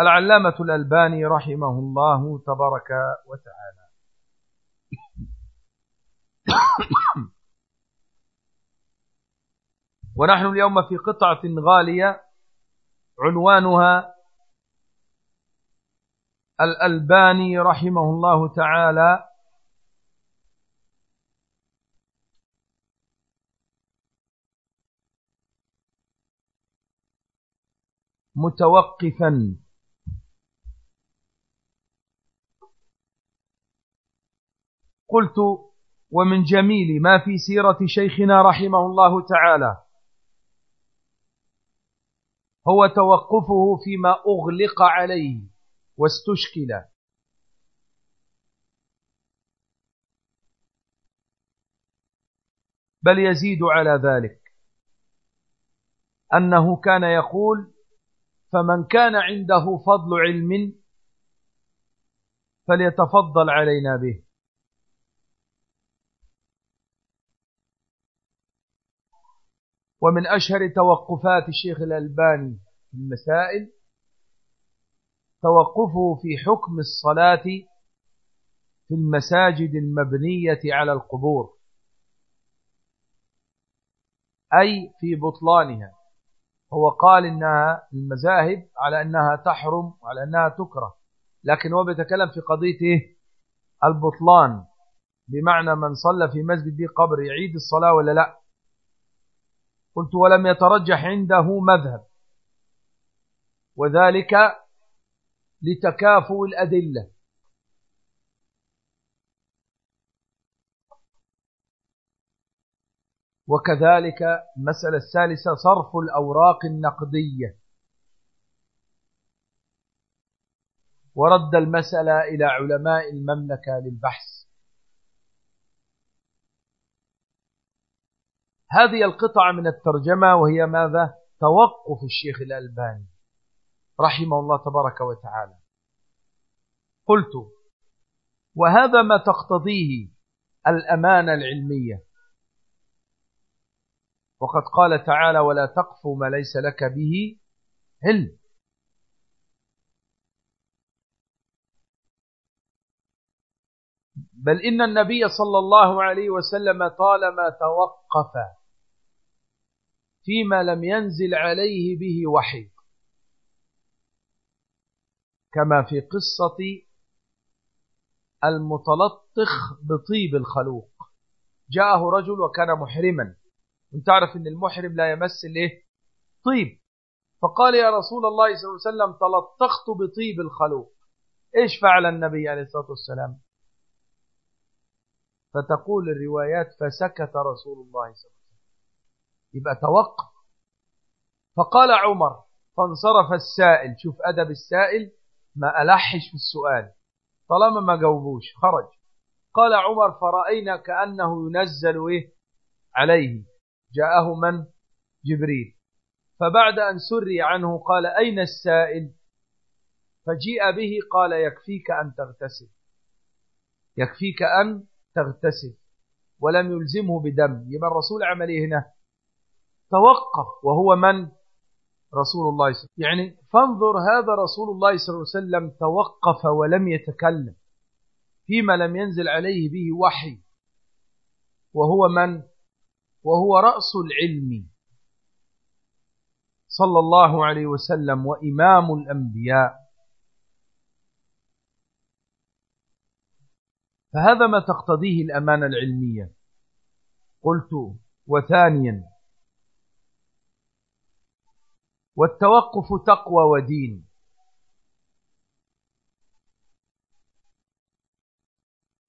العلامة الألباني رحمه الله تبارك وتعالى. ونحن اليوم في قطعة غالية عنوانها الألباني رحمه الله تعالى. متوقفا. قلت ومن جميل ما في سيرة شيخنا رحمه الله تعالى. هو توقفه فيما أغلق عليه واستشكل. بل يزيد على ذلك أنه كان يقول فمن كان عنده فضل علم فليتفضل علينا به. ومن أشهر توقفات الشيخ الألباني في المسائل توقفه في حكم الصلاة في المساجد المبنية على القبور أي في بطلانها. هو قال إنها المذاهب على أنها تحرم وعلى أنها تكره لكن هو بيتكلم في قضية إيه؟ البطلان. بمعنى من صلى في مسجد به قبر يعيد الصلاة ولا لا؟ قلت ولم يترجح عنده مذهب. وذلك لتكافؤ الأدلة. وكذلك المسألة الثالثة صرف الأوراق النقدية. ورد المسألة إلى علماء المملكة للبحث. هذه القطعة من الترجمة وهي ماذا؟ توقف الشيخ الألباني رحمه الله تبارك وتعالى. قلت وهذا ما تقتضيه الأمانة العلمية. وقد قال تعالى ولا تقف ما ليس لك به علم. بل إن النبي صلى الله عليه وسلم طالما توقف فيما لم ينزل عليه به وحي. كما في قصة المتلطخ بطيب الخلوق. جاءه رجل وكان محرما. وانت تعرف إن المحرم لا يمس الايه طيب. فقال يا رسول الله صلى الله عليه وسلم تلطخت بطيب الخلوق. إيش فعل النبي عليه الصلاة والسلام؟ فتقول الروايات فسكت رسول الله صلى الله عليه وسلم. يبقى توقف. فقال عمر فانصرف السائل. شوف أدب السائل ما ألحش في السؤال. طالما ما جاوبوش خرج. قال عمر فرأينا كأنه ينزل إيه؟ عليه. جاءه من؟ جبريل. فبعد أن سري عنه قال أين السائل؟ فجيء به قال يكفيك أن تغتسل. يكفيك أن تغتسل. ولم يلزمه بدم. يبقى الرسول عمل إيه هنا؟ توقف وهو من؟ رسول الله صلى الله عليه وسلم. يعني فانظر هذا رسول الله صلى الله عليه وسلم توقف ولم يتكلم فيما لم ينزل عليه به وحي. وهو من؟ وهو رأس العلم صلى الله عليه وسلم وإمام الأنبياء. فهذا ما تقتضيه الأمانة العلمية. قلت وثانيا والتوقف تقوى ودين.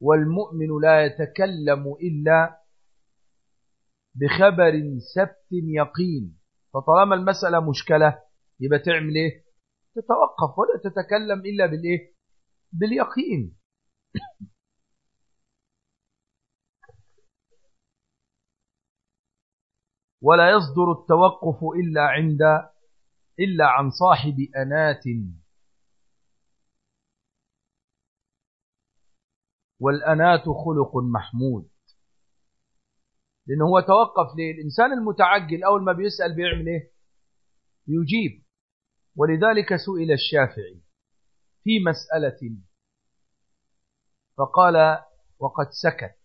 والمؤمن لا يتكلم إلا بخبر سبت يقين. فطالما المسألة مشكلة يبقى تعمل إيه؟ تتوقف ولا تتكلم إلا بالإيه؟ باليقين. ولا يصدر التوقف إلا عند إلا عن صاحب أنات. والأنات خلق محمود. لأنه هو توقف ليه الإنسان المتعجل أول ما بيسأل بيعمل إيه؟ يجيب ولذلك سئل الشافعي في مسألة. فقال وقد سكت.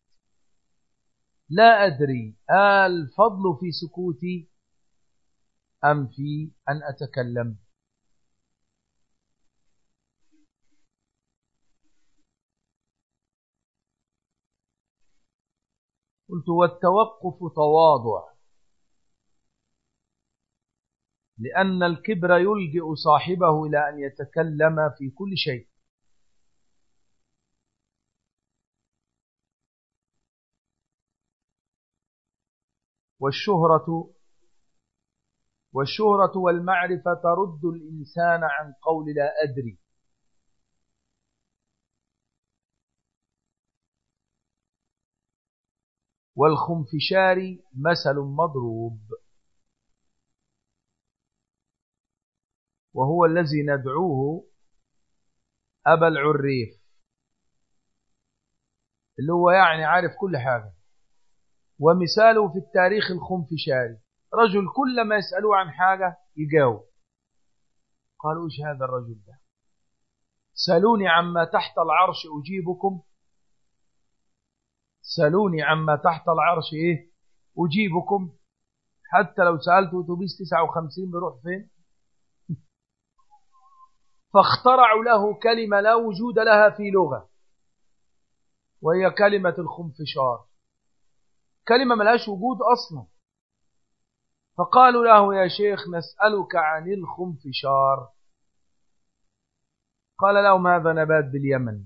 لا أدري الفضل في سكوتي؟ أم في أن أتكلم؟ قلت والتوقف تواضع لأن الكبر يلجئ صاحبه إلى أن يتكلم في كل شيء. والشهرة والشهرة والمعرفة ترد الإنسان عن قول لا أدري. والخنفشار مثل مضروب. وهو الذي ندعوه أبا العريف. اللي هو يعني عارف كل حاجة. ومثاله في التاريخ الخنفشاري. رجل كل ما يسألوه عن حاجة يجاوب. قالوا إيش هذا الرجل ده؟ سألوني عما تحت العرش أجيبكم. سألوني عما تحت العرش إيه؟ أجيبكم. حتى لو سألت أتوبيس 59 بيروح فين؟ فاخترعوا له كلمة لا وجود لها في لغة وهي كلمة الخنفشار. كلمة ملهاش وجود أصلا. فقالوا له يا شيخ نسألك عن الخنفشار. قال لهم هذا نبات باليمن؟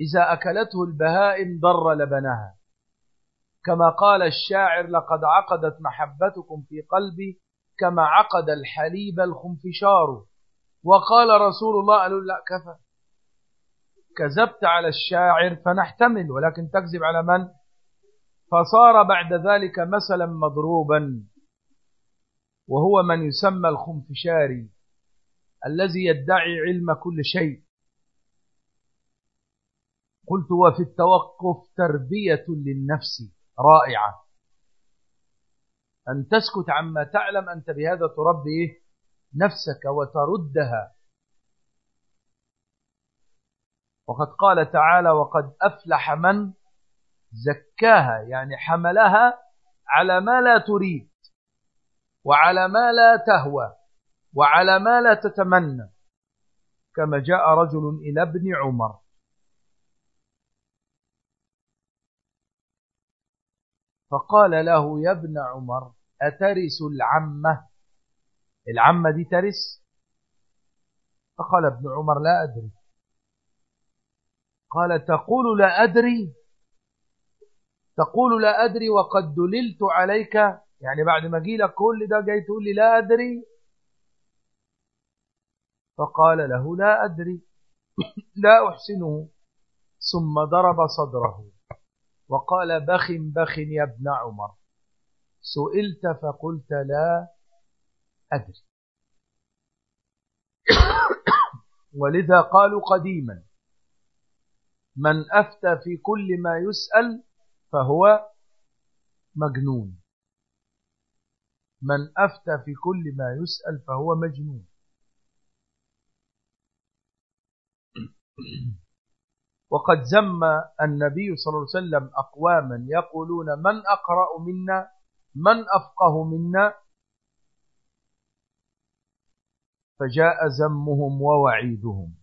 إذا أكلته البهائم ضر لبنها. كما قال الشاعر لقد عقدت محبتكم في قلبي كما عقد الحليب الخنفشار. وقال رسول الله قالوا لا كفى. كذبت على الشاعر فنحتمل ولكن تكذب على من؟ فصار بعد ذلك مثلا مضروبا وهو من يسمى الخنفشاري الذي يدعي علم كل شيء. قلت وفي التوقف تربية للنفس رائعة. أن تسكت عما تعلم أنت بهذا تربي نفسك وتردها. وقد قال تعالى وقد أفلح من زكاها يعني حملها على ما لا تريد وعلى ما لا تهوى وعلى ما لا تتمنى كما جاء رجل إلى ابن عمر. فقال له يا ابن عمر أترس العمة؟ العمة دي ترس فقال ابن عمر لا أدري. قال تقول لا أدري؟ تقول لا أدري وقد دللت عليك. يعني بعد ما جي لك كل ده جاي تقول لي لا أدري. فقال له لا أدري. لا أحسنه. ثم ضرب صدره. وقال بخ بخ يا ابن عمر. سئلت فقلت لا أدري. ولذا قالوا قديما. من أفتى في كل ما يسأل فهو مجنون. من أفتى في كل ما يسأل فهو مجنون. وقد زم النبي صلى الله عليه وسلم أقواما يقولون من أقرأ منا؟ من أفقه منا؟ فجاء زمهم ووعيدهم.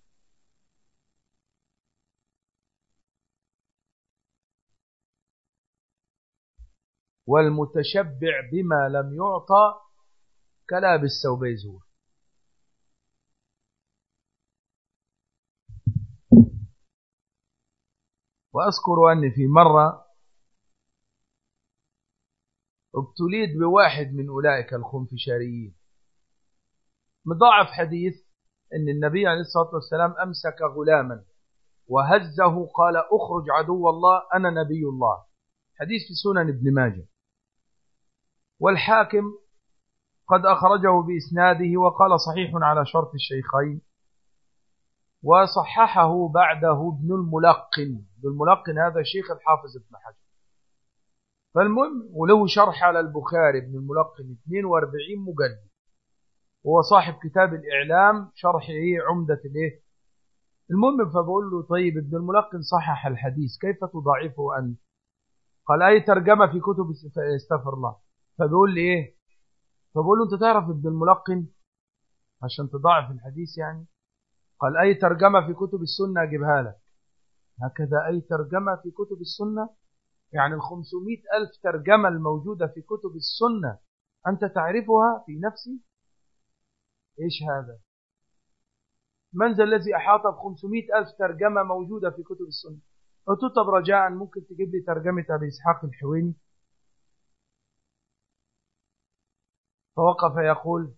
والمتشبع بما لم يعطى كلابس ثوبي زور وأذكر أني في مرة ابتليت بواحد من أولئك الخنفشاريين. مضاعف حديث أن النبي عليه الصلاة والسلام أمسك غلاما وهزه قال أخرج عدو الله أنا نبي الله. حديث في سنن ابن ماجه. والحاكم قد أخرجه بإسناده وقال صحيح على شرط الشيخين وصححه بعده ابن الملقن. ابن الملقن هذا شيخ الحافظ ابن حجر. فالمهم وله شرح على البخاري ابن الملقن 42 مجلد هو صاحب كتاب الإعلام شرح إيه عمدة الإيه المهم فبقول له طيب ابن الملقن صحح الحديث كيف تضاعفه أنت؟ قال أي ترجمة في كتب استغفر الله. فبيقول لي إيه؟ فبقول له أنت تعرف ابن الملقن؟ عشان تضاعف الحديث يعني. قال أي ترجمة في كتب السنة أجيبها لك. هكذا أي ترجمة في كتب السنة يعني الخمسمائة ألف ترجمة الموجودة في كتب السنة أنت تعرفها في نفسي؟ إيش هذا؟ من ذا الذي أحاط بخمسمائة ألف ترجمة موجودة في كتب السنة؟ قلت طب رجاء ممكن تجيب لي ترجمة أبي إسحاق الحويني؟ فوقف يقول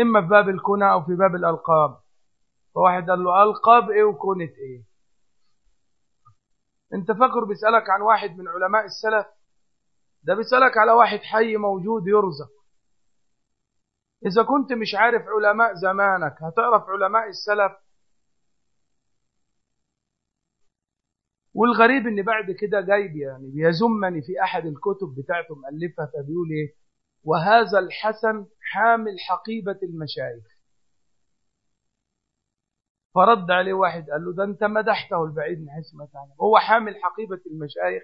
إما في باب الكنى أو في باب الألقاب. فواحد قال له ألقاب إيه وكنة إيه؟ أنت فاكر بيسألك عن واحد من علماء السلف؟ ده بيسألك على واحد حي موجود يرزق. إذا كنت مش عارف علماء زمانك هتعرف علماء السلف؟ والغريب إن بعد كده جايب يعني بيزمني في أحد الكتب بتاعته مؤلفها فبيقول إيه؟ وهذا الحسن حامل حقيبة المشايخ. فرد عليه واحد قال له ده انت مدحته البعيد من حيث ما تعلم. هو حامل حقيبة المشايخ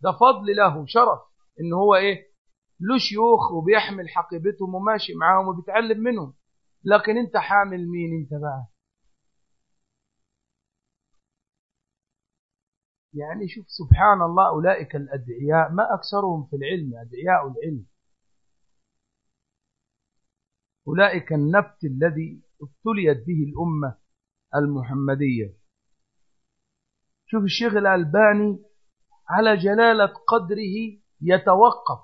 ده فضل له شرف إن هو إيه؟ له شيوخ وبيحمل حقيبتهم وماشي معاهم وبيتعلم منهم. لكن أنت حامل مين أنت بقى؟ يعني شوف سبحان الله أولئك الأدعياء ما أكثرهم في العلم أدعياء العلم. أولئك النبت الذي ابتليت به الأمة المحمدية. شوف الشيخ الألباني على جلالة قدره يتوقف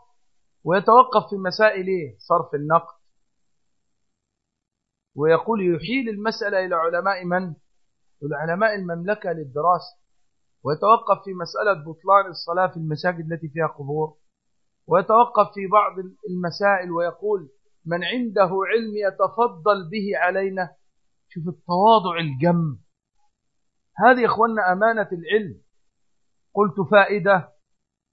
ويتوقف في مسائل إيه؟ صرف النقد. ويقول يحيل المسألة إلى علماء من؟ علماء المملكة للدراسة. ويتوقف في مسألة بطلان الصلاة في المساجد التي فيها قبور. ويتوقف في بعض المسائل ويقول من عنده علم يتفضل به علينا. شوف التواضع الجم. هذه يا اخوانا أمانة العلم. قلت فائدة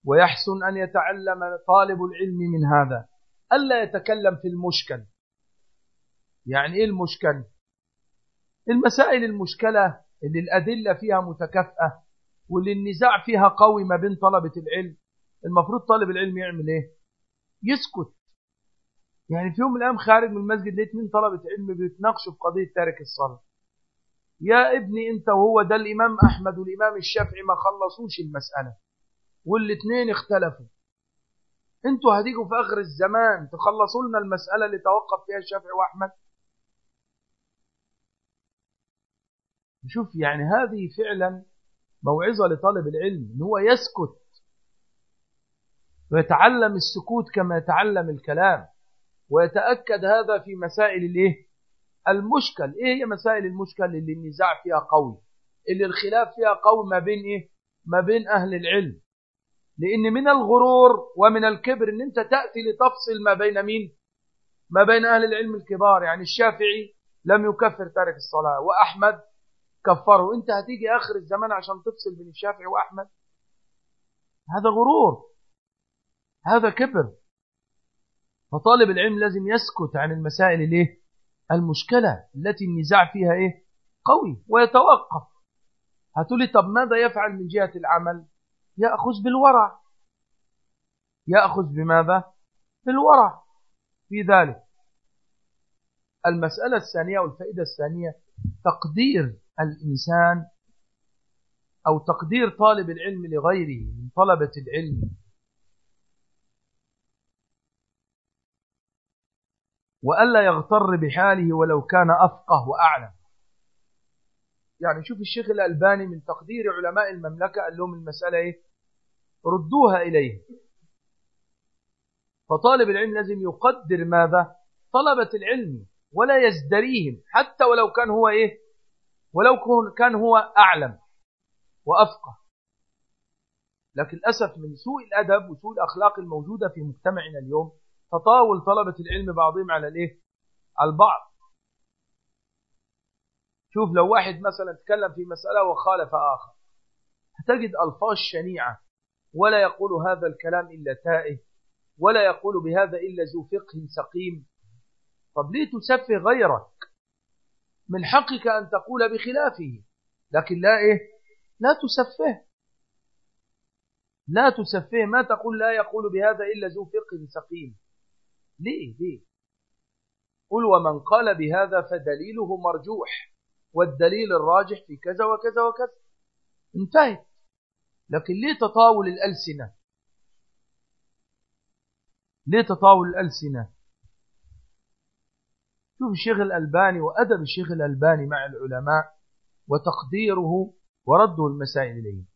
ويحسن أن يتعلم طالب العلم من هذا. ألا يتكلم في المشكل. يعني إيه المشكل؟ المسائل المشكلة اللي الأدلة فيها متكافئة واللي النزاع فيها قوي ما بين طلبة العلم. المفروض طالب العلم يعمل إيه؟ يسكت. يعني في يوم من الأيام خارج من المسجد لقيت اثنين طلبة علم بيتناقشوا في قضية تارك الصلاة. يا ابني أنت وهو ده الإمام أحمد والإمام الشافعي ما خلصوش المسألة. والاثنين اختلفوا. أنتوا هتيجوا في آخر الزمان تخلصوا لنا المسألة اللي توقف فيها الشافعي وأحمد؟ شوف يعني هذه فعلا موعظة لطالب العلم إن هو يسكت. ويتعلم السكوت كما يتعلم الكلام. ويتأكد هذا في مسائل الإيه؟ المشكل. إيه هي مسائل المشكل اللي النزاع فيها قوي؟ اللي الخلاف فيها قوي ما بين إيه؟ ما بين أهل العلم. لأن من الغرور ومن الكبر إن أنت تأتي لتفصل ما بين مين؟ ما بين أهل العلم الكبار. يعني الشافعي لم يكفر تارك الصلاة وأحمد كفره. أنت هتيجي آخر الزمان عشان تفصل بين الشافعي وأحمد؟ هذا غرور. هذا كبر. فطالب العلم لازم يسكت عن المسائل الايه المشكلة التي النزاع فيها إيه؟ قوي ويتوقف. هتقولي طب ماذا يفعل من جهة العمل؟ يأخذ بالورع. يأخذ بماذا؟ بالورع. في ذلك المسألة الثانية والفائدة الثانية تقدير الإنسان أو تقدير طالب العلم لغيره من طلبة العلم وألا يغتر بحاله ولو كان أفقه وأعلم. يعني شوف الشيخ الألباني من تقدير علماء المملكة قال لهم المسألة إيه؟ ردوها إليه. فطالب العلم لازم يقدر ماذا؟ طلبة العلم ولا يزدريهم حتى ولو كان هو إيه؟ ولو كان هو أعلم وأفقه. لكن للأسف من سوء الأدب وسوء الأخلاق الموجودة في مجتمعنا اليوم تطاول طلبة العلم بعضهم على الإيه؟ على البعض. شوف لو واحد مثلا تكلم في مسألة وخالف آخر هتجد ألفاظ شنيعة ولا يقول هذا الكلام إلا تائه ولا يقول بهذا إلا ذو فقه سقيم. طب ليه تسفه غيرك؟ من حقك أن تقول بخلافه لكن لا إيه؟ لا تسفه. لا تسفه ما تقول لا يقول بهذا إلا ذو فقه سقيم. ليه؟ ليه؟ قل ومن قال بهذا فدليله مرجوح والدليل الراجح في كذا وكذا وكذا. انتهت. لكن ليه تطاول الألسنة؟ ليه تطاول الألسنة؟ شوف الشيخ الألباني وأدب الشيخ الألباني مع العلماء وتقديره ورده المسائل إليه.